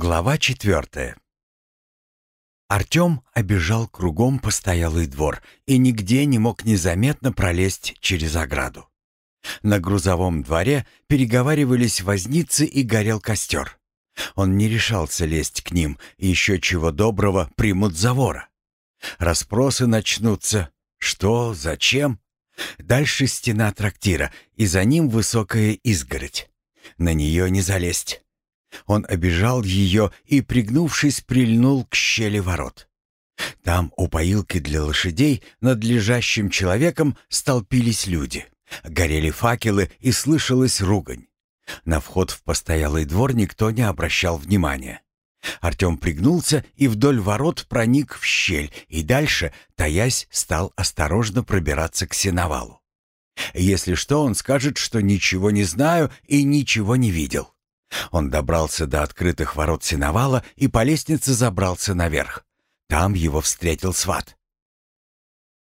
Глава четвертая. Артем обежал кругом постоялый двор и нигде не мог незаметно пролезть через ограду. На грузовом дворе переговаривались возницы и горел костер. Он не решался лезть к ним, и еще чего доброго примут за вора. Расспросы начнутся. Что, зачем? Дальше стена трактира, и за ним высокая изгородь. На нее не залезть. Он обежал ее и, пригнувшись, прильнул к щели ворот. Там у поилки для лошадей над лежащим человеком столпились люди. Горели факелы и слышалась ругань. На вход в постоялый двор никто не обращал внимания. Артем пригнулся и вдоль ворот проник в щель, и дальше, таясь, стал осторожно пробираться к сеновалу. Если что, он скажет, что ничего не знаю и ничего не видел. Он добрался до открытых ворот сеновала и по лестнице забрался наверх. Там его встретил сват.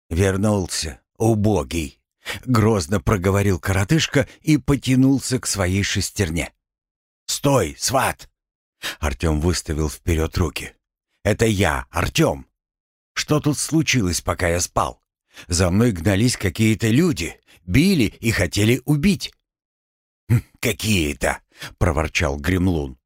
«Вернулся, убогий!» — грозно проговорил коротышка и потянулся к своей шестерне. «Стой, сват!» Артем выставил вперед руки. «Это я, Артем! Что тут случилось, пока я спал? За мной гнались какие-то люди, били и хотели убить. «Какие-то!» — проворчал Гремлун.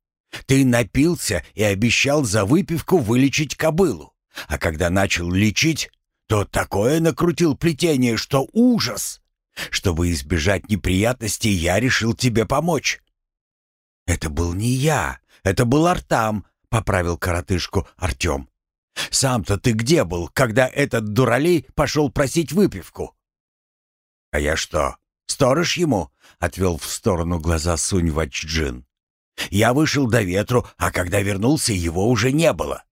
«Ты напился и обещал за выпивку вылечить кобылу. А когда начал лечить, то такое накрутил плетение, что ужас! Чтобы избежать неприятностей, я решил тебе помочь». «Это был не я, это был Артам», — поправил коротышку Артем. «Сам-то ты где был, когда этот дуралей пошел просить выпивку?» «А я что, «Сторож ему?» — отвел в сторону глаза Сунь Вачджин. «Я вышел до ветру, а когда вернулся, его уже не было».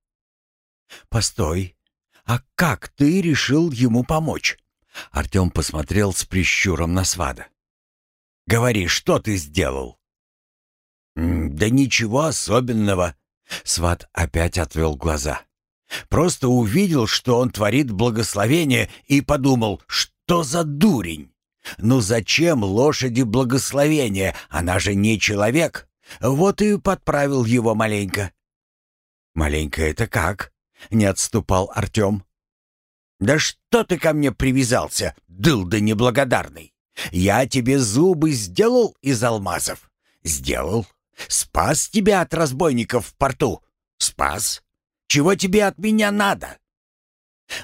«Постой, а как ты решил ему помочь?» Артем посмотрел с прищуром на свада. «Говори, что ты сделал?» «Да ничего особенного», — сват опять отвел глаза. «Просто увидел, что он творит благословение, и подумал, что за дурень. «Ну зачем лошади благословения? Она же не человек!» Вот и подправил его маленько. «Маленько это как?» — не отступал Артем. «Да что ты ко мне привязался, дылда неблагодарный? Я тебе зубы сделал из алмазов? Сделал. Спас тебя от разбойников в порту? Спас. Чего тебе от меня надо?»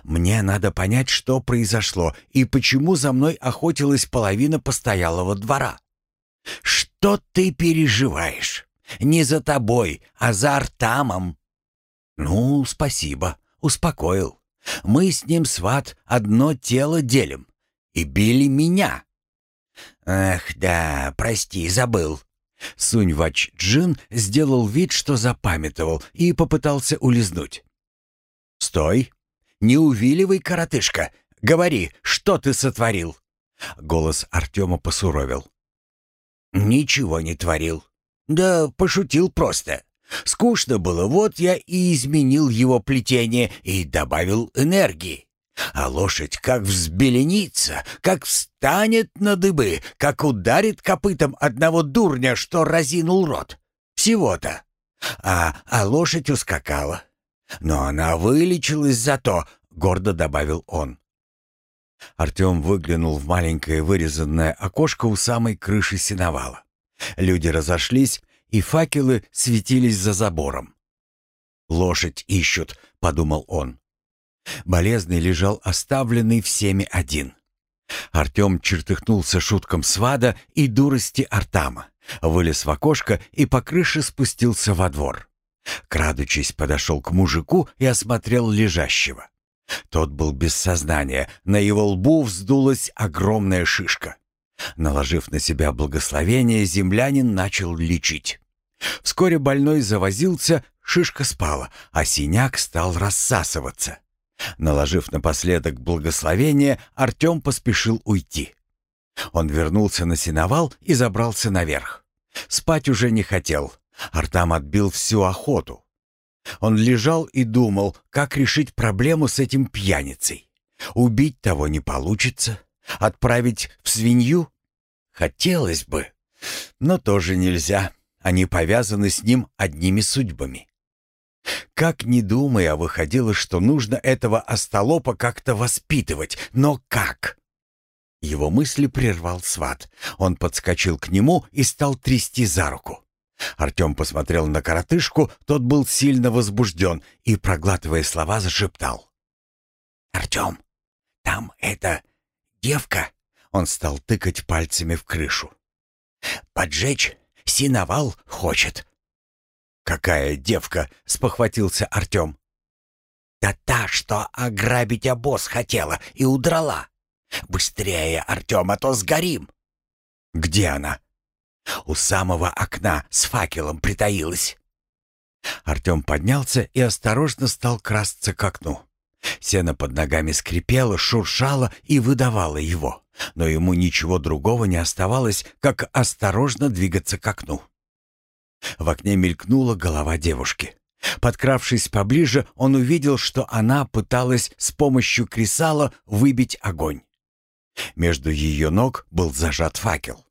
Мне надо понять, что произошло и почему за мной охотилась половина постоялого двора. Что ты переживаешь? Не за тобой, а за Артамом. Ну, спасибо, успокоил. Мы с ним, сват, одно тело делим. И били меня. Ах, да, прости, забыл. Суньвач Джин сделал вид, что запамятовал, и попытался улизнуть. «Стой!» Не увиливай, коротышка. Говори, что ты сотворил?» Голос Артема посуровил. «Ничего не творил. Да пошутил просто. Скучно было, вот я и изменил его плетение и добавил энергии. А лошадь как взбеленится, как встанет на дыбы, как ударит копытом одного дурня, что разинул рот. Всего-то. А, а лошадь ускакала. Но она вылечилась зато, — гордо добавил он. Артем выглянул в маленькое вырезанное окошко у самой крыши сеновала. Люди разошлись, и факелы светились за забором. «Лошадь ищут», — подумал он. Болезный лежал оставленный всеми один. Артем чертыхнулся шуткам свада и дурости Артама, вылез в окошко и по крыше спустился во двор. Крадучись, подошел к мужику и осмотрел лежащего. Тот был без сознания, на его лбу вздулась огромная шишка. Наложив на себя благословение, землянин начал лечить. Вскоре больной завозился, шишка спала, а синяк стал рассасываться. Наложив напоследок благословение, Артем поспешил уйти. Он вернулся на сеновал и забрался наверх. Спать уже не хотел. Артам отбил всю охоту. Он лежал и думал, как решить проблему с этим пьяницей. Убить того не получится. Отправить в свинью? Хотелось бы. Но тоже нельзя. они повязаны с ним одними судьбами. Как ни думая, выходило, что нужно этого остолопа как-то воспитывать. Но как? Его мысли прервал сват. Он подскочил к нему и стал трясти за руку. Артем посмотрел на коротышку, тот был сильно возбужден и, проглатывая слова, зашептал. «Артем, там эта девка...» Он стал тыкать пальцами в крышу. «Поджечь синовал хочет». «Какая девка?» — спохватился Артем. «Да та, что ограбить обоз хотела и удрала. Быстрее, Артем, а то сгорим». «Где она?» У самого окна с факелом притаилась. Артем поднялся и осторожно стал красться к окну. Сено под ногами скрипело, шуршало и выдавало его, но ему ничего другого не оставалось, как осторожно двигаться к окну. В окне мелькнула голова девушки. Подкравшись поближе, он увидел, что она пыталась с помощью кресала выбить огонь. Между ее ног был зажат факел.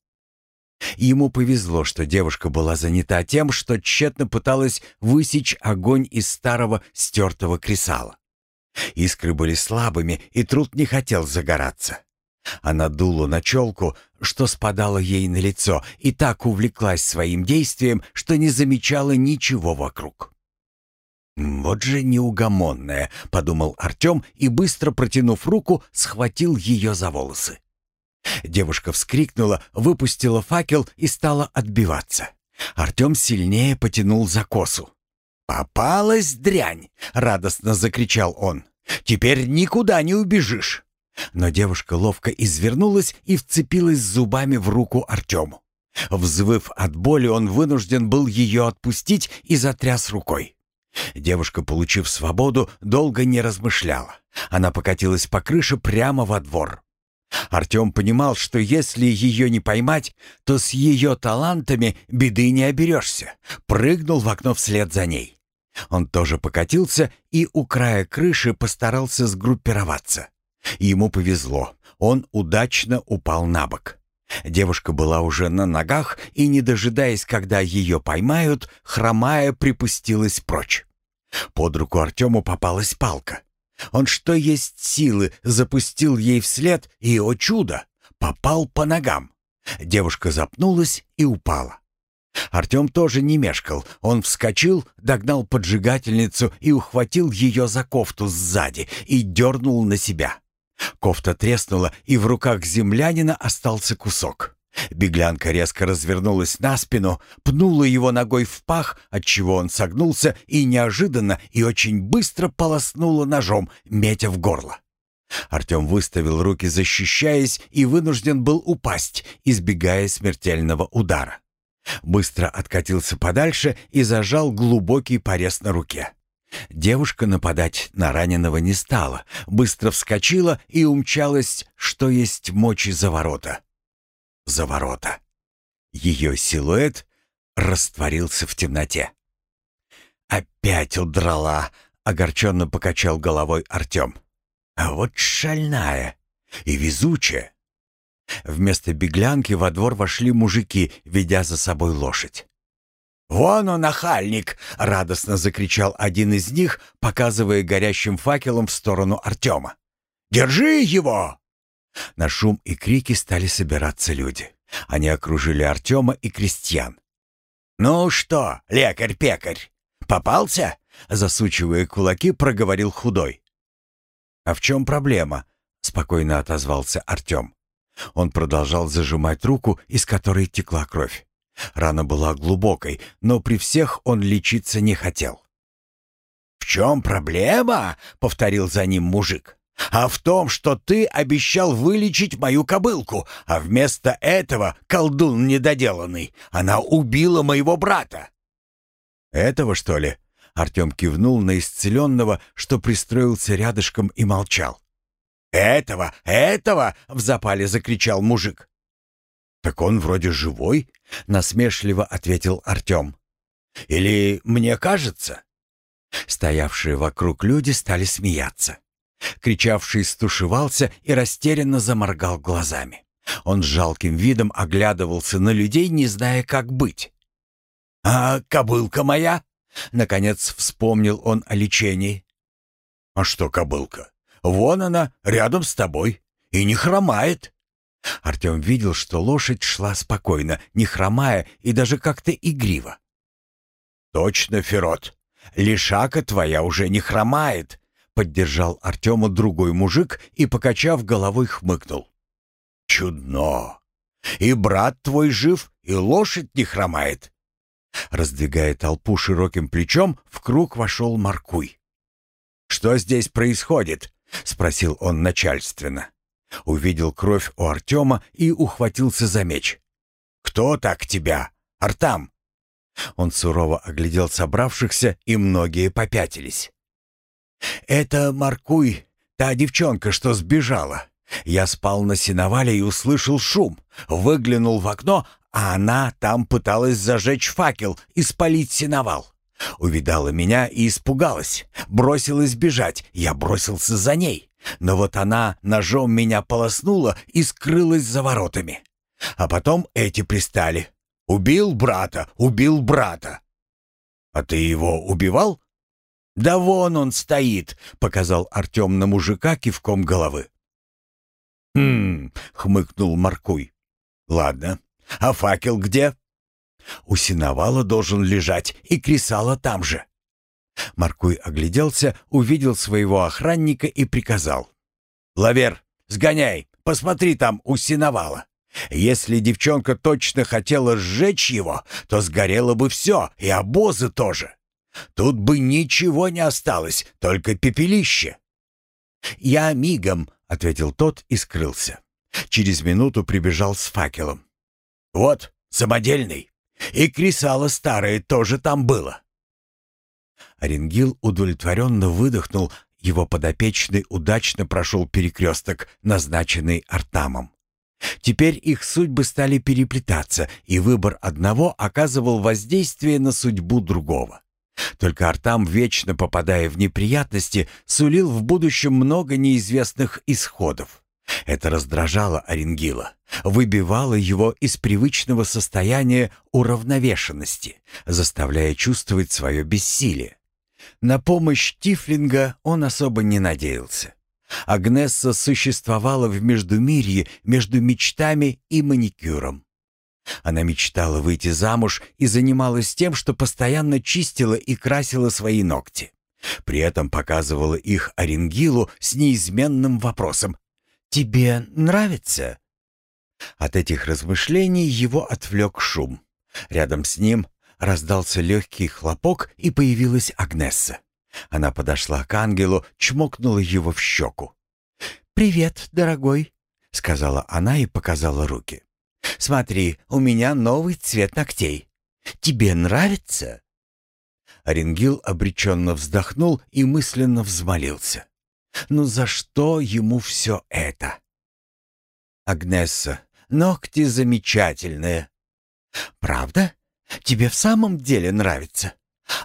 Ему повезло, что девушка была занята тем, что тщетно пыталась высечь огонь из старого стертого кресала. Искры были слабыми, и труд не хотел загораться. Она дула на челку, что спадало ей на лицо, и так увлеклась своим действием, что не замечала ничего вокруг. «Вот же неугомонная», — подумал Артем и, быстро протянув руку, схватил ее за волосы. Девушка вскрикнула, выпустила факел и стала отбиваться. Артем сильнее потянул за косу. «Попалась дрянь!» — радостно закричал он. «Теперь никуда не убежишь!» Но девушка ловко извернулась и вцепилась зубами в руку Артему. Взвыв от боли, он вынужден был ее отпустить и затряс рукой. Девушка, получив свободу, долго не размышляла. Она покатилась по крыше прямо во двор. Артем понимал, что если ее не поймать, то с ее талантами беды не оберешься. Прыгнул в окно вслед за ней. Он тоже покатился и у края крыши постарался сгруппироваться. Ему повезло, он удачно упал на бок. Девушка была уже на ногах и, не дожидаясь, когда ее поймают, хромая припустилась прочь. Под руку Артему попалась палка. Он что есть силы запустил ей вслед, и, о чудо, попал по ногам. Девушка запнулась и упала. Артем тоже не мешкал. Он вскочил, догнал поджигательницу и ухватил ее за кофту сзади и дернул на себя. Кофта треснула, и в руках землянина остался кусок. Беглянка резко развернулась на спину, пнула его ногой в пах, отчего он согнулся и неожиданно и очень быстро полоснула ножом, метя в горло. Артем выставил руки, защищаясь, и вынужден был упасть, избегая смертельного удара. Быстро откатился подальше и зажал глубокий порез на руке. Девушка нападать на раненого не стала, быстро вскочила и умчалась, что есть мочи за ворота за ворота. Ее силуэт растворился в темноте. «Опять удрала!» — огорченно покачал головой Артем. «А вот шальная и везучая!» Вместо беглянки во двор вошли мужики, ведя за собой лошадь. «Вон он, охальник!» — радостно закричал один из них, показывая горящим факелом в сторону Артема. «Держи его!» На шум и крики стали собираться люди. Они окружили Артема и крестьян. «Ну что, лекарь-пекарь, попался?» Засучивая кулаки, проговорил худой. «А в чем проблема?» — спокойно отозвался Артем. Он продолжал зажимать руку, из которой текла кровь. Рана была глубокой, но при всех он лечиться не хотел. «В чем проблема?» — повторил за ним мужик а в том, что ты обещал вылечить мою кобылку, а вместо этого, колдун недоделанный, она убила моего брата». «Этого, что ли?» Артем кивнул на исцеленного, что пристроился рядышком и молчал. «Этого, этого!» — в запале закричал мужик. «Так он вроде живой?» — насмешливо ответил Артем. «Или мне кажется?» Стоявшие вокруг люди стали смеяться. Кричавший стушевался и растерянно заморгал глазами. Он с жалким видом оглядывался на людей, не зная, как быть. «А кобылка моя?» Наконец вспомнил он о лечении. «А что кобылка? Вон она, рядом с тобой, и не хромает». Артем видел, что лошадь шла спокойно, не хромая и даже как-то игриво. «Точно, Ферот, лишака твоя уже не хромает», — поддержал Артема другой мужик и, покачав головой, хмыкнул. «Чудно! И брат твой жив, и лошадь не хромает!» Раздвигая толпу широким плечом, в круг вошел Маркуй. «Что здесь происходит?» — спросил он начальственно. Увидел кровь у Артема и ухватился за меч. «Кто так тебя? Артам?» Он сурово оглядел собравшихся, и многие попятились. «Это Маркуй, та девчонка, что сбежала. Я спал на сеновале и услышал шум. Выглянул в окно, а она там пыталась зажечь факел и спалить сеновал. Увидала меня и испугалась. Бросилась бежать. Я бросился за ней. Но вот она ножом меня полоснула и скрылась за воротами. А потом эти пристали. «Убил брата! Убил брата!» «А ты его убивал?» «Да вон он стоит!» — показал Артем на мужика кивком головы. «Хм...» — хмыкнул Маркуй. «Ладно. А факел где?» «У синовала должен лежать, и кресало там же». Маркуй огляделся, увидел своего охранника и приказал. «Лавер, сгоняй, посмотри там у синовала. Если девчонка точно хотела сжечь его, то сгорело бы все, и обозы тоже. Тут бы ничего не осталось, только пепелище». «Я мигом», — ответил тот и скрылся. Через минуту прибежал с факелом. «Вот, самодельный. И кресало старое тоже там было». Оренгил удовлетворенно выдохнул, его подопечный удачно прошел перекресток, назначенный Артамом. Теперь их судьбы стали переплетаться, и выбор одного оказывал воздействие на судьбу другого. Только Артам, вечно попадая в неприятности, сулил в будущем много неизвестных исходов. Это раздражало Оренгила, выбивало его из привычного состояния уравновешенности, заставляя чувствовать свое бессилие. На помощь Тифлинга он особо не надеялся. Агнесса существовала в междумирье между мечтами и маникюром. Она мечтала выйти замуж и занималась тем, что постоянно чистила и красила свои ногти. При этом показывала их Оренгилу с неизменным вопросом «Тебе нравится?» От этих размышлений его отвлек шум. Рядом с ним раздался легкий хлопок, и появилась Агнесса. Она подошла к ангелу, чмокнула его в щеку. «Привет, дорогой», — сказала она и показала руки. «Смотри, у меня новый цвет ногтей. Тебе нравится?» Оренгил обреченно вздохнул и мысленно взмолился. «Ну за что ему все это?» «Агнесса, ногти замечательные». «Правда? Тебе в самом деле нравится?»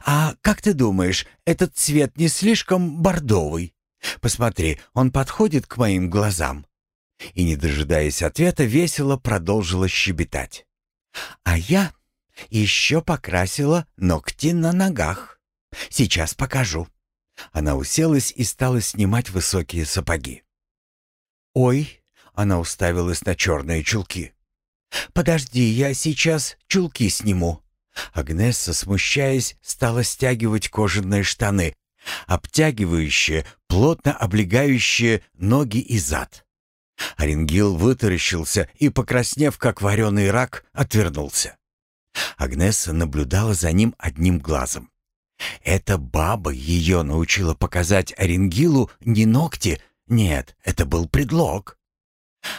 «А как ты думаешь, этот цвет не слишком бордовый? Посмотри, он подходит к моим глазам». И, не дожидаясь ответа, весело продолжила щебетать. «А я еще покрасила ногти на ногах. Сейчас покажу». Она уселась и стала снимать высокие сапоги. «Ой!» — она уставилась на черные чулки. «Подожди, я сейчас чулки сниму». Агнесса, смущаясь, стала стягивать кожаные штаны, обтягивающие, плотно облегающие ноги и зад. Оренгил вытаращился и, покраснев, как вареный рак, отвернулся. Агнесса наблюдала за ним одним глазом. Эта баба ее научила показать Оренгилу не ногти, нет, это был предлог.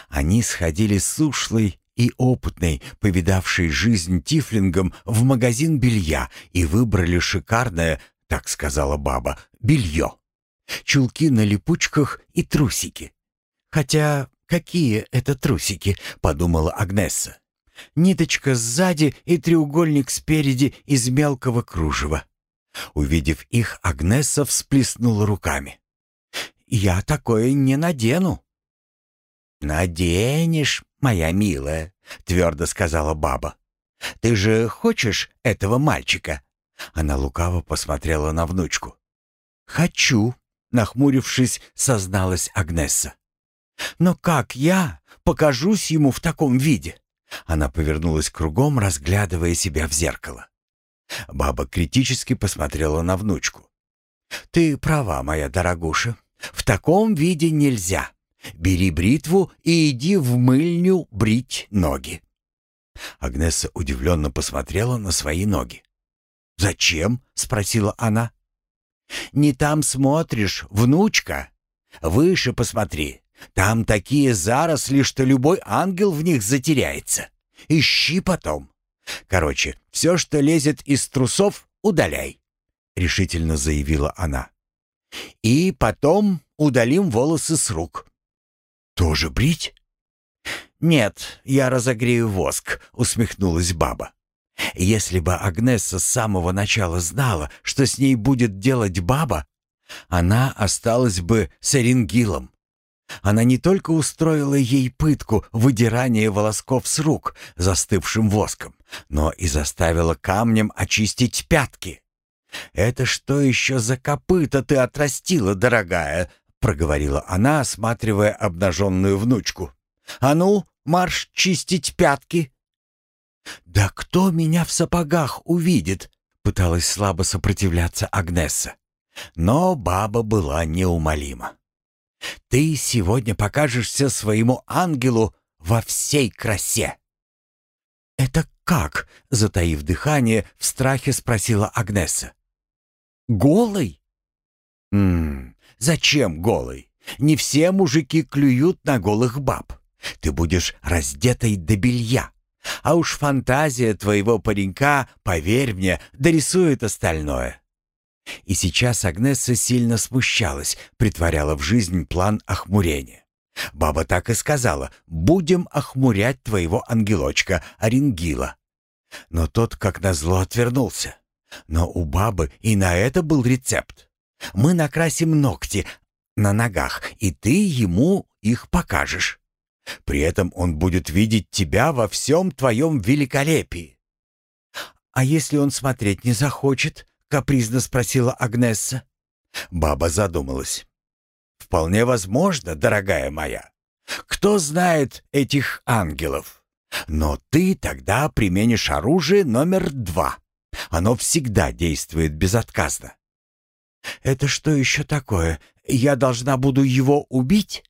Они сходили с ушлой и опытной, повидавшей жизнь тифлингом, в магазин белья и выбрали шикарное, так сказала баба, белье. Чулки на липучках и трусики. Хотя какие это трусики, подумала Агнесса. Ниточка сзади и треугольник спереди из мелкого кружева. Увидев их, Агнесса всплеснула руками. «Я такое не надену». «Наденешь, моя милая», — твердо сказала баба. Ты же хочешь этого мальчика?» Она лукаво посмотрела на внучку. «Хочу», — нахмурившись, созналась Агнесса. «Но как я покажусь ему в таком виде?» Она повернулась кругом, разглядывая себя в зеркало. Баба критически посмотрела на внучку. «Ты права, моя дорогуша. В таком виде нельзя. Бери бритву и иди в мыльню брить ноги». Агнеса удивленно посмотрела на свои ноги. «Зачем?» — спросила она. «Не там смотришь, внучка. Выше посмотри. Там такие заросли, что любой ангел в них затеряется. Ищи потом. Короче, все, что лезет из трусов, удаляй», — решительно заявила она. «И потом удалим волосы с рук». «Тоже брить?» «Нет, я разогрею воск», — усмехнулась баба. Если бы Агнесса с самого начала знала, что с ней будет делать баба, она осталась бы с Эрингилом. Она не только устроила ей пытку выдирания волосков с рук застывшим воском, но и заставила камнем очистить пятки. «Это что еще за копыта ты отрастила, дорогая?» — проговорила она, осматривая обнаженную внучку. «А ну, марш чистить пятки!» «Да кто меня в сапогах увидит?» — пыталась слабо сопротивляться Агнесса. Но баба была неумолима. «Ты сегодня покажешься своему ангелу во всей красе!» «Это как?» — затаив дыхание, в страхе спросила Агнесса. «Голый?» «Ммм, зачем голый? Не все мужики клюют на голых баб. Ты будешь раздетой до белья. А уж фантазия твоего паренька, поверь мне, дорисует остальное. И сейчас Агнесса сильно смущалась, притворяла в жизнь план охмурения. Баба так и сказала, будем охмурять твоего ангелочка, Оренгила. Но тот, как назло, отвернулся. Но у бабы и на это был рецепт. Мы накрасим ногти на ногах, и ты ему их покажешь. При этом он будет видеть тебя во всем твоем великолепии. «А если он смотреть не захочет?» — капризно спросила Агнесса. Баба задумалась. «Вполне возможно, дорогая моя. Кто знает этих ангелов? Но ты тогда применишь оружие номер два. Оно всегда действует безотказно». «Это что еще такое? Я должна буду его убить?»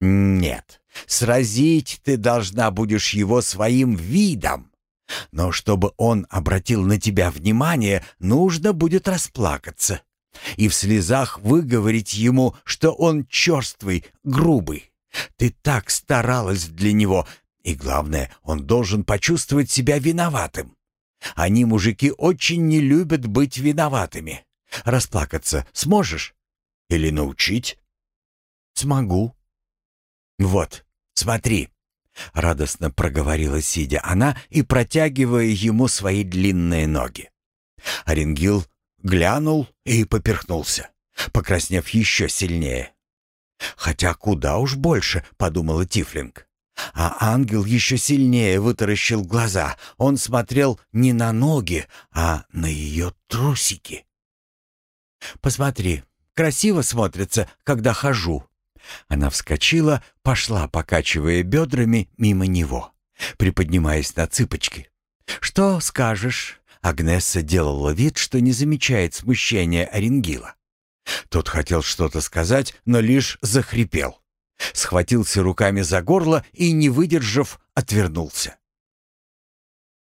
«Нет, Сразить ты должна будешь его своим видом. Но чтобы он обратил на тебя внимание, нужно будет расплакаться. И в слезах выговорить ему, что он черствый, грубый. Ты так старалась для него, и главное, он должен почувствовать себя виноватым. Они, мужики, очень не любят быть виноватыми. Расплакаться сможешь? Или научить? Смогу. Вот, Смотри!» — радостно проговорила сидя она и протягивая ему свои длинные ноги. Оренгил глянул и поперхнулся, покраснев еще сильнее. «Хотя куда уж больше», — подумала Тифлинг. А ангел еще сильнее вытаращил глаза. Он смотрел не на ноги, а на ее трусики. «Посмотри, красиво смотрится, когда хожу», она вскочила, пошла, покачивая бедрами мимо него, приподнимаясь на цыпочки. «Что скажешь?» Агнесса делала вид, что не замечает смущения Оренгила. Тот хотел что-то сказать, но лишь захрипел. Схватился руками за горло и, не выдержав, отвернулся.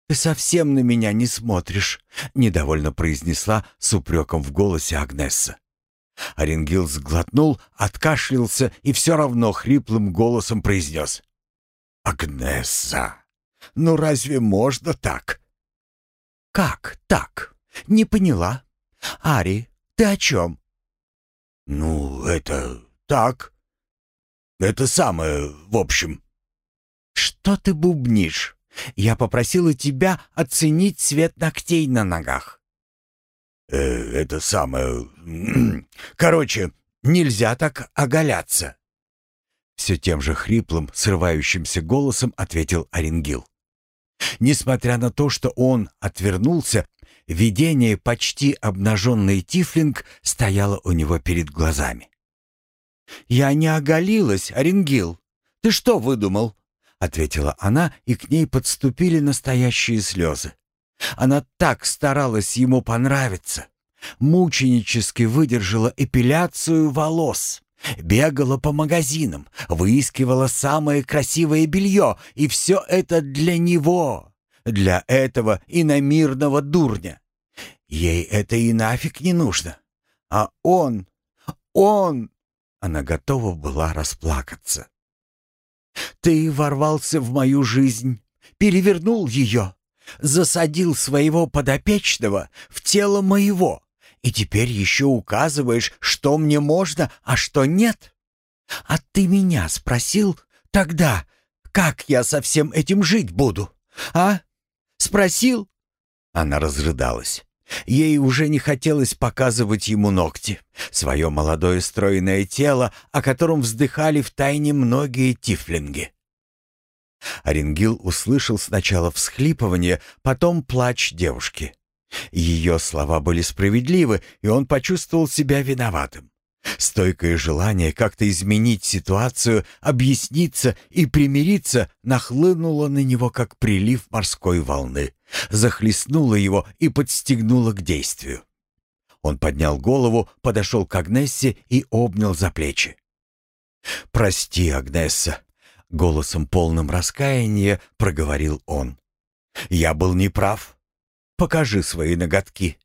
«Ты совсем на меня не смотришь», — недовольно произнесла с упреком в голосе Агнесса. Оренгил сглотнул, откашлялся и все равно хриплым голосом произнес. «Агнесса, ну разве можно так?» «Как так? Не поняла. Ари, ты о чем?» «Ну, это так. Это самое, в общем». «Что ты бубнишь? Я попросила тебя оценить цвет ногтей на ногах. Э, это самое... Короче, нельзя так оголяться. Все тем же хриплым, срывающимся голосом ответил Оренгил. Несмотря на то, что он отвернулся, видение почти обнаженный Тифлинг стояло у него перед глазами. «Я не оголилась, Оренгил. Ты что выдумал?» — ответила она, и к ней подступили настоящие слезы. Она так старалась ему понравиться. Мученически выдержала эпиляцию волос. Бегала по магазинам, выискивала самое красивое белье, и все это для него, для этого иномирного дурня. Ей это и нафиг не нужно. А он, он... Она готова была расплакаться. «Ты ворвался в мою жизнь, перевернул ее, засадил своего подопечного в тело моего, и теперь еще указываешь, что мне можно, а что нет? А ты меня спросил тогда, как я со всем этим жить буду? А? Спросил?» Она разрыдалась. Ей уже не хотелось показывать ему ногти, свое молодое стройное тело, о котором вздыхали в тайне многие тифлинги. Оренгил услышал сначала всхлипывание, потом плач девушки. Ее слова были справедливы, и он почувствовал себя виноватым. Стойкое желание как-то изменить ситуацию, объясниться и примириться нахлынуло на него, как прилив морской волны, захлестнуло его и подстегнуло к действию. Он поднял голову, подошел к Агнессе и обнял за плечи. «Прости, Агнесса», — голосом полным раскаяния проговорил он. «Я был неправ. Покажи свои ноготки».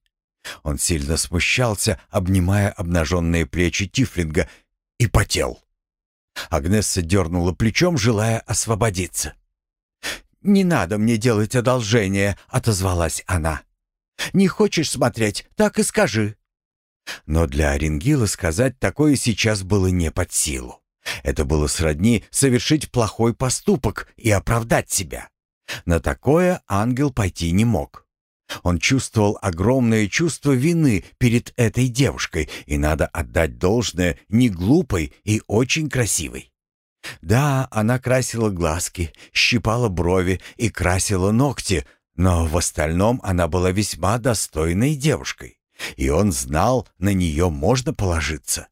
Он сильно смущался, обнимая обнаженные плечи Тифлинга, и потел. Агнесса дернула плечом, желая освободиться. «Не надо мне делать одолжение», — отозвалась она. «Не хочешь смотреть, так и скажи». Но для Оренгила сказать такое сейчас было не под силу. Это было сродни совершить плохой поступок и оправдать себя. На такое ангел пойти не мог. Он чувствовал огромное чувство вины перед этой девушкой, и надо отдать должное не глупой и очень красивой. Да, она красила глазки, щипала брови и красила ногти, но в остальном она была весьма достойной девушкой, и он знал, на нее можно положиться.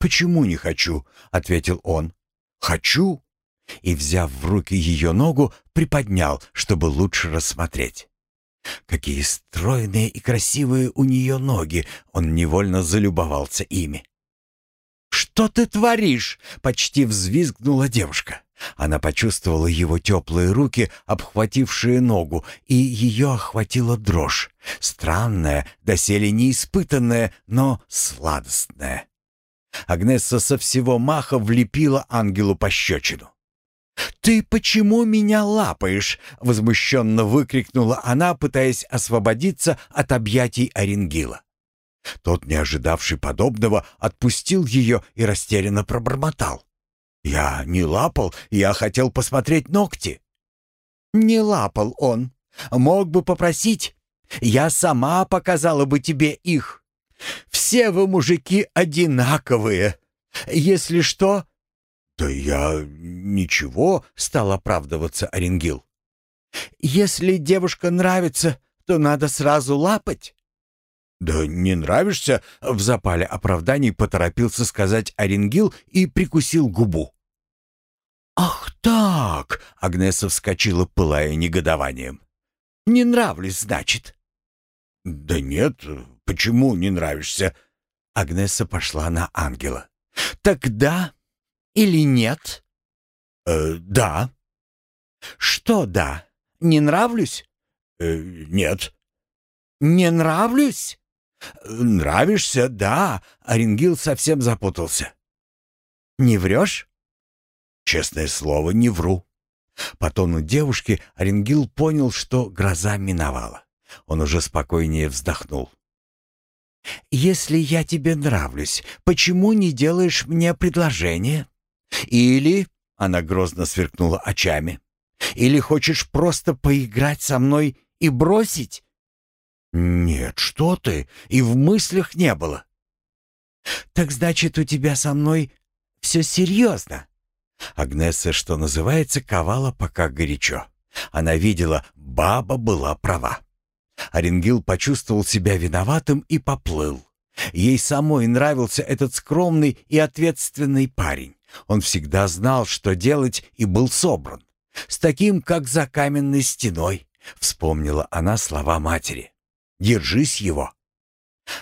«Почему не хочу?» — ответил он. «Хочу!» И, взяв в руки ее ногу, приподнял, чтобы лучше рассмотреть. Какие стройные и красивые у нее ноги! Он невольно залюбовался ими. «Что ты творишь?» — почти взвизгнула девушка. Она почувствовала его теплые руки, обхватившие ногу, и ее охватила дрожь. Странная, доселе неиспытанная, но сладостная. Агнесса со всего маха влепила ангелу пощечину. «Ты почему меня лапаешь?» — возмущенно выкрикнула она, пытаясь освободиться от объятий Оренгила. Тот, не ожидавший подобного, отпустил ее и растерянно пробормотал. «Я не лапал, я хотел посмотреть ногти». «Не лапал он. Мог бы попросить. Я сама показала бы тебе их. Все вы, мужики, одинаковые. Если что, «Да я... ничего», — стал оправдываться Оренгил. «Если девушка нравится, то надо сразу лапать». «Да не нравишься?» — в запале оправданий поторопился сказать Оренгил и прикусил губу. «Ах так!» — Агнеса вскочила, пылая негодованием. «Не нравлюсь, значит?» «Да нет, почему не нравишься?» Агнеса пошла на ангела. «Тогда или нет?» «Э, да». «Что да? Не нравлюсь?» э, «Нет». «Не нравлюсь?» «Нравишься, да». Оренгил совсем запутался. «Не врешь?» «Честное слово, не вру». По тону девушки Оренгил понял, что гроза миновала. Он уже спокойнее вздохнул. «Если я тебе нравлюсь, почему не делаешь мне предложение?» Или, — она грозно сверкнула очами, — или хочешь просто поиграть со мной и бросить? Нет, что ты, и в мыслях не было. Так значит, у тебя со мной все серьезно? Агнесса, что называется, ковала пока горячо. Она видела, баба была права. Оренгил почувствовал себя виноватым и поплыл. Ей самой нравился этот скромный и ответственный парень. Он всегда знал, что делать, и был собран. С таким, как за каменной стеной, вспомнила она слова матери. «Держись его!»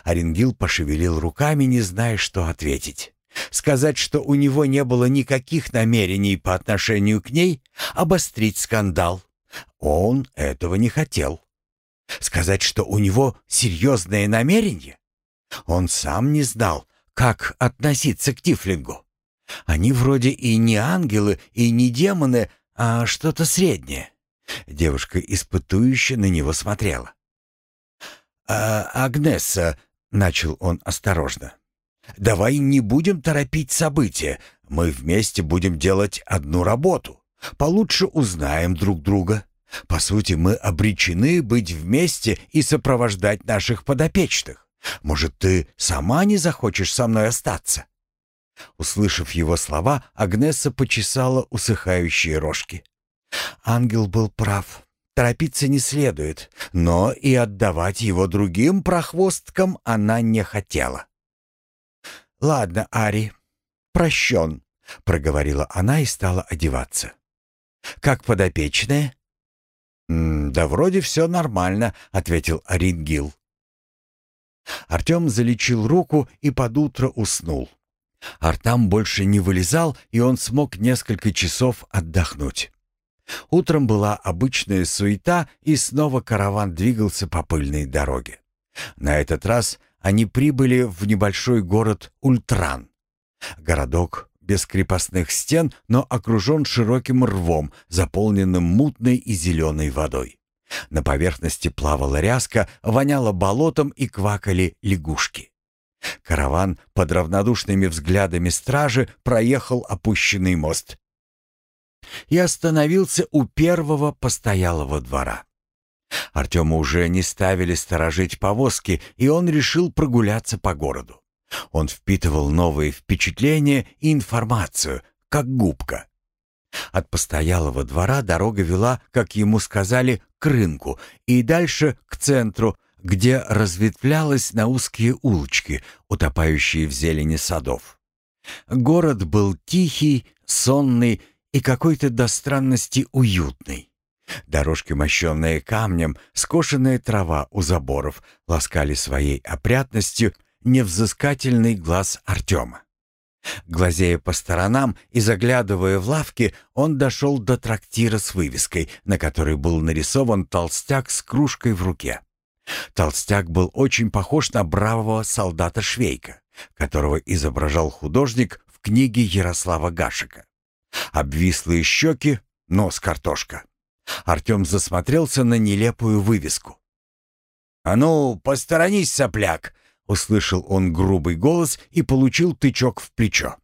Оренгил пошевелил руками, не зная, что ответить. Сказать, что у него не было никаких намерений по отношению к ней, обострить скандал. Он этого не хотел. Сказать, что у него серьезные намерения? Он сам не знал, как относиться к Тифлингу. Они вроде и не ангелы, и не демоны, а что-то среднее. Девушка испытующе на него смотрела. «А, «Агнесса», — начал он осторожно, — «давай не будем торопить события. Мы вместе будем делать одну работу. Получше узнаем друг друга. По сути, мы обречены быть вместе и сопровождать наших подопечных. Может, ты сама не захочешь со мной остаться?» Услышав его слова, Агнеса почесала усыхающие рожки. Ангел был прав. Торопиться не следует, но и отдавать его другим прохвосткам она не хотела. «Ладно, Ари, прощен», — проговорила она и стала одеваться. «Как подопечная?» «Да вроде все нормально», — ответил Оренгил. Артем залечил руку и под утро уснул. Артам больше не вылезал, и он смог несколько часов отдохнуть. Утром была обычная суета, и снова караван двигался по пыльной дороге. На этот раз они прибыли в небольшой город Ультран. Городок без крепостных стен, но окружен широким рвом, заполненным мутной и зеленой водой. На поверхности плавала ряска, воняло болотом и квакали лягушки. Караван под равнодушными взглядами стражи проехал опущенный мост и остановился у первого постоялого двора. Артема уже не ставили сторожить повозки, и он решил прогуляться по городу. Он впитывал новые впечатления и информацию, как губка. От постоялого двора дорога вела, как ему сказали, к рынку и дальше к центру, где разветвлялась на узкие улочки, утопающие в зелени садов. Город был тихий, сонный и какой-то до странности уютный. Дорожки, мощенные камнем, скошенная трава у заборов ласкали своей опрятностью невзыскательный глаз Артема. Глазея по сторонам и заглядывая в лавки, он дошел до трактира с вывеской, на которой был нарисован толстяк с кружкой в руке. Толстяк был очень похож на бравого солдата Швейка, которого изображал художник в книге Ярослава Гашика. Обвислые щеки, нос картошка. Артем засмотрелся на нелепую вывеску. «А ну, посторонись, сопляк!» — услышал он грубый голос и получил тычок в плечо.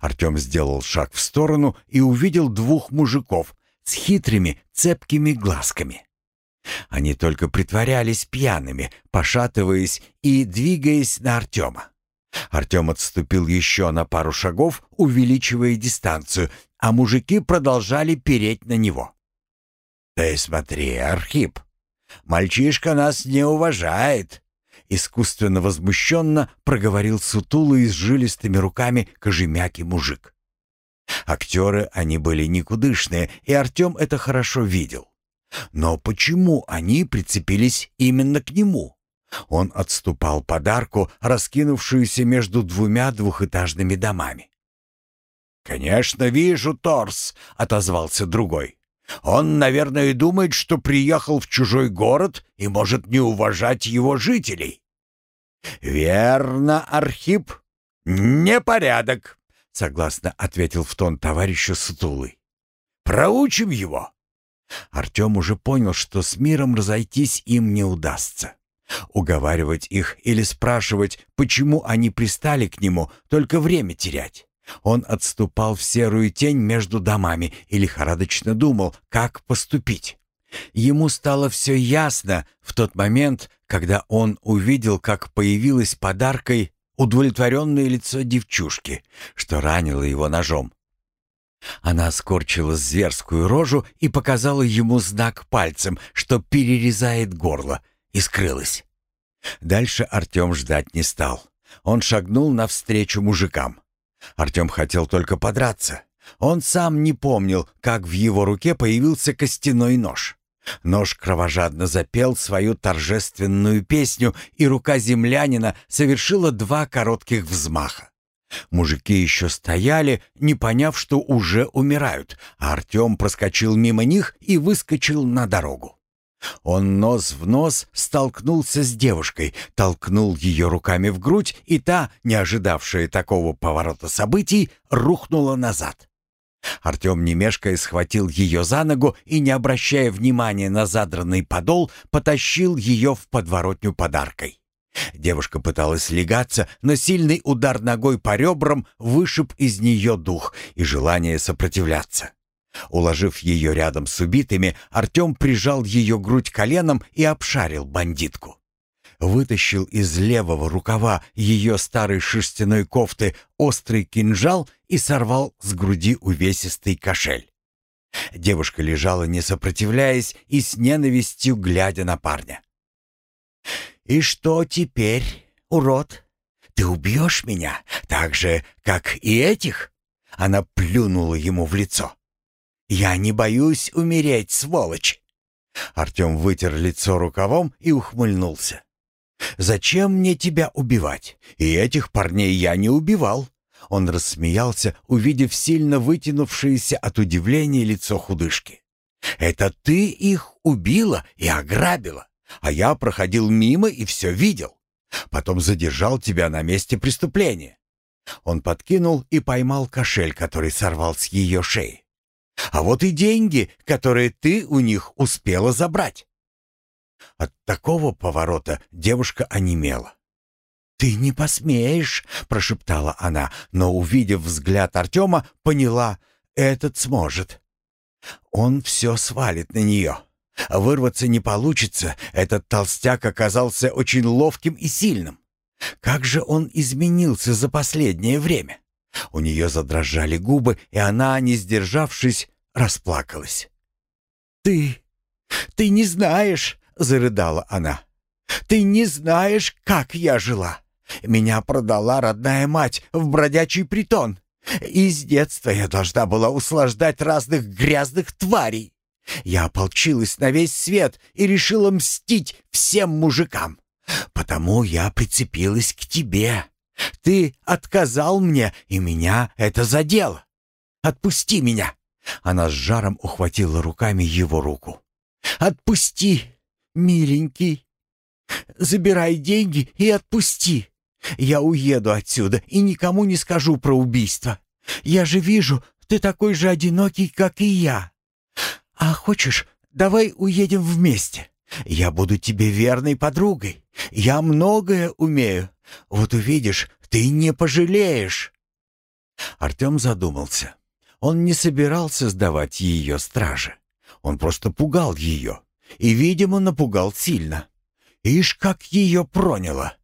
Артем сделал шаг в сторону и увидел двух мужиков с хитрыми, цепкими глазками. Они только притворялись пьяными, пошатываясь и двигаясь на Артема. Артем отступил еще на пару шагов, увеличивая дистанцию, а мужики продолжали переть на него. «Ты смотри, Архип, мальчишка нас не уважает!» Искусственно возмущенно проговорил сутулый с жилистыми руками кожемякий мужик. Актеры они были никудышные, и Артем это хорошо видел. Но почему они прицепились именно к нему? Он отступал подарку, раскинувшуюся между двумя двухэтажными домами. «Конечно, вижу торс», — отозвался другой. «Он, наверное, думает, что приехал в чужой город и может не уважать его жителей». «Верно, Архип. Непорядок», — согласно ответил в тон товарищу Сутулый. «Проучим его». Артем уже понял, что с миром разойтись им не удастся. Уговаривать их или спрашивать, почему они пристали к нему, только время терять. Он отступал в серую тень между домами и лихорадочно думал, как поступить. Ему стало все ясно в тот момент, когда он увидел, как появилось подаркой удовлетворенное лицо девчушки, что ранило его ножом. Она скорчила зверскую рожу и показала ему знак пальцем, что перерезает горло, и скрылась. Дальше Артем ждать не стал. Он шагнул навстречу мужикам. Артем хотел только подраться. Он сам не помнил, как в его руке появился костяной нож. Нож кровожадно запел свою торжественную песню, и рука землянина совершила два коротких взмаха. Мужики еще стояли, не поняв, что уже умирают, а Артем проскочил мимо них и выскочил на дорогу. Он нос в нос столкнулся с девушкой, толкнул ее руками в грудь, и та, не ожидавшая такого поворота событий, рухнула назад. Артем, не мешкая, схватил ее за ногу и, не обращая внимания на задранный подол, потащил ее в подворотню подаркой. Девушка пыталась легаться, но сильный удар ногой по ребрам вышиб из нее дух и желание сопротивляться. Уложив ее рядом с убитыми, Артем прижал ее грудь коленом и обшарил бандитку. Вытащил из левого рукава ее старой шерстяной кофты острый кинжал и сорвал с груди увесистый кошель. Девушка лежала, не сопротивляясь, и с ненавистью глядя на парня. «И что теперь, урод? Ты убьешь меня так же, как и этих?» Она плюнула ему в лицо. «Я не боюсь умереть, сволочь!» Артем вытер лицо рукавом и ухмыльнулся. «Зачем мне тебя убивать? И этих парней я не убивал». Он рассмеялся, увидев сильно вытянувшееся от удивления лицо худышки. «Это ты их убила и ограбила, а я проходил мимо и все видел. Потом задержал тебя на месте преступления». Он подкинул и поймал кошель, который сорвал с ее шеи. А вот и деньги, которые ты у них успела забрать. От такого поворота девушка онемела. «Ты не посмеешь!» — прошептала она, но, увидев взгляд Артема, поняла — этот сможет. Он все свалит на нее. Вырваться не получится. Этот толстяк оказался очень ловким и сильным. Как же он изменился за последнее время? У нее задрожали губы, и она, не сдержавшись, расплакалась. «Ты... ты не знаешь!» — зарыдала она. «Ты не знаешь, как я жила! Меня продала родная мать в бродячий притон, и с детства я должна была услаждать разных грязных тварей. Я ополчилась на весь свет и решила мстить всем мужикам. Потому я прицепилась к тебе. Ты отказал мне, и меня это задело. Отпусти меня!» Она с жаром ухватила руками его руку. «Отпусти, миленький! Забирай деньги и отпусти! Я уеду отсюда и никому не скажу про убийство. Я же вижу, ты такой же одинокий, как и я. А хочешь, давай уедем вместе? Я буду тебе верной подругой. Я многое умею. Вот увидишь, ты не пожалеешь». Артем задумался. Он не собирался сдавать ее страже. Он просто пугал ее. И, видимо, напугал сильно. Ишь, как ее проняло.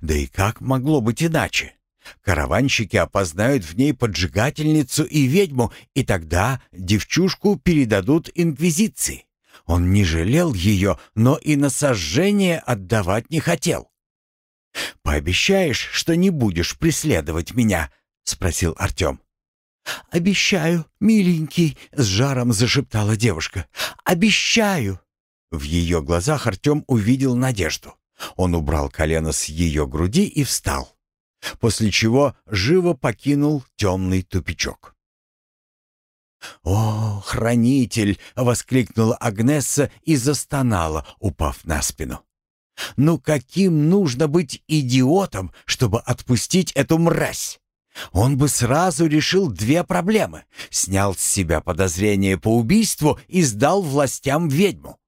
Да и как могло быть иначе? Караванщики опознают в ней поджигательницу и ведьму, и тогда девчушку передадут инквизиции. Он не жалел ее, но и на сожжение отдавать не хотел. «Пообещаешь, что не будешь преследовать меня?» — спросил Артем. «Обещаю, миленький», — с жаром зашептала девушка. «Обещаю». В ее глазах Артем увидел надежду. Он убрал колено с ее груди и встал, после чего живо покинул темный тупичок. «О, хранитель!» — воскликнула Агнесса и застонала, упав на спину. «Ну каким нужно быть идиотом, чтобы отпустить эту мразь?» Он бы сразу решил две проблемы. Снял с себя подозрение по убийству и сдал властям ведьму.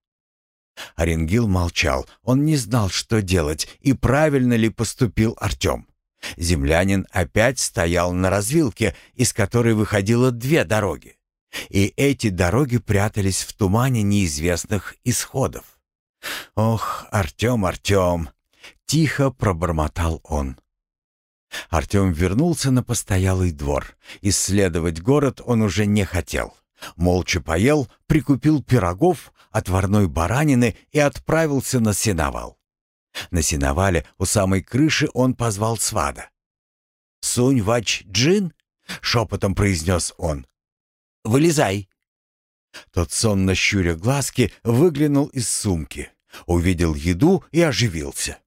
Оренгил молчал. Он не знал, что делать и правильно ли поступил Артем. Землянин опять стоял на развилке, из которой выходило две дороги. И эти дороги прятались в тумане неизвестных исходов. «Ох, Артем, Артем!» — тихо пробормотал он. Артем вернулся на постоялый двор. Исследовать город он уже не хотел. Молча поел, прикупил пирогов, отварной баранины и отправился на сеновал. На сеновале у самой крыши он позвал свада. «Сунь вач джин?» — шепотом произнес он. «Вылезай!» Тот сонно щуря глазки выглянул из сумки, увидел еду и оживился.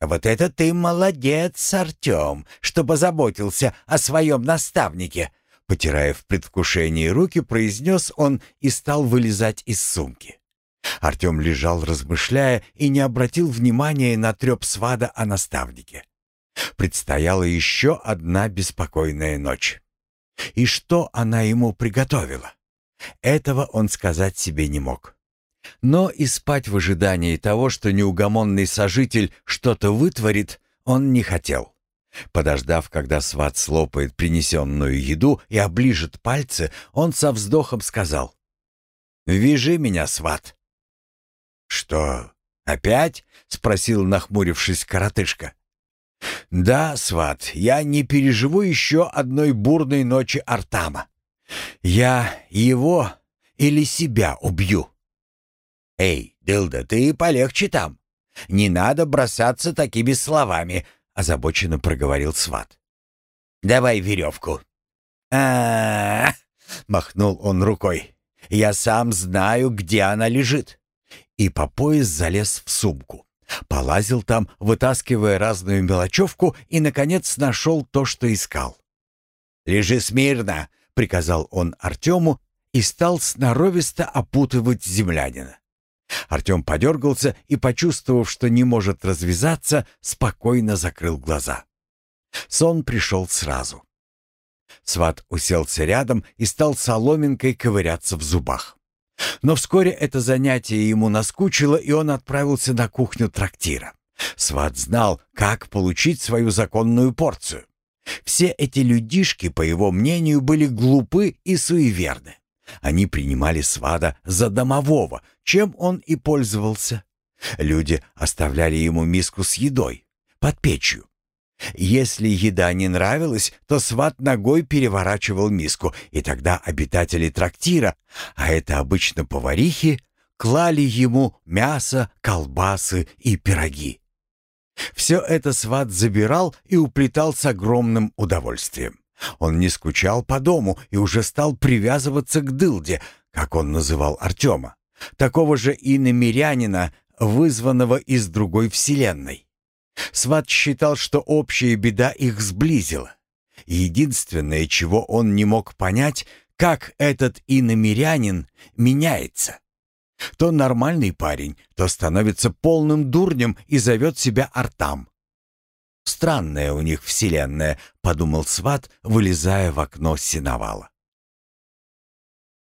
«Вот это ты молодец, Артем, что позаботился о своем наставнике!» Потирая в предвкушении руки, произнес он и стал вылезать из сумки. Артем лежал, размышляя, и не обратил внимания на треп свада о наставнике. Предстояла еще одна беспокойная ночь. И что она ему приготовила? Этого он сказать себе не мог. Но и спать в ожидании того, что неугомонный сожитель что-то вытворит, он не хотел. Подождав, когда сват слопает принесенную еду и оближет пальцы, он со вздохом сказал. «Вяжи меня, сват». «Что, опять?» — спросил, нахмурившись, коротышка. «Да, сват, я не переживу еще одной бурной ночи Артама. Я его или себя убью». «Эй, Дылда, ты полегче там. Не надо бросаться такими словами», — озабоченно проговорил сват. «Давай веревку». А махнул он рукой. «Я сам знаю, где она лежит». И по пояс залез в сумку. Полазил там, вытаскивая разную мелочевку, и, наконец, нашел то, что искал. «Лежи смирно!» — приказал он Артему и стал сноровисто опутывать землянина. Артем подергался и, почувствовав, что не может развязаться, спокойно закрыл глаза. Сон пришел сразу. Сват уселся рядом и стал соломинкой ковыряться в зубах. Но вскоре это занятие ему наскучило, и он отправился на кухню трактира. Сват знал, как получить свою законную порцию. Все эти людишки, по его мнению, были глупы и суеверны. Они принимали свада за домового, чем он и пользовался. Люди оставляли ему миску с едой под печью. Если еда не нравилась, то сват ногой переворачивал миску, и тогда обитатели трактира, а это обычно поварихи, клали ему мясо, колбасы и пироги. Все это сват забирал и уплетал с огромным удовольствием. Он не скучал по дому и уже стал привязываться к дылде, как он называл Артема, такого же иномирянина, вызванного из другой вселенной. Сват считал, что общая беда их сблизила. Единственное, чего он не мог понять, как этот иномирянин меняется. То нормальный парень, то становится полным дурнем и зовет себя Артам. «Странная у них вселенная», — подумал Сват, вылезая в окно синовала.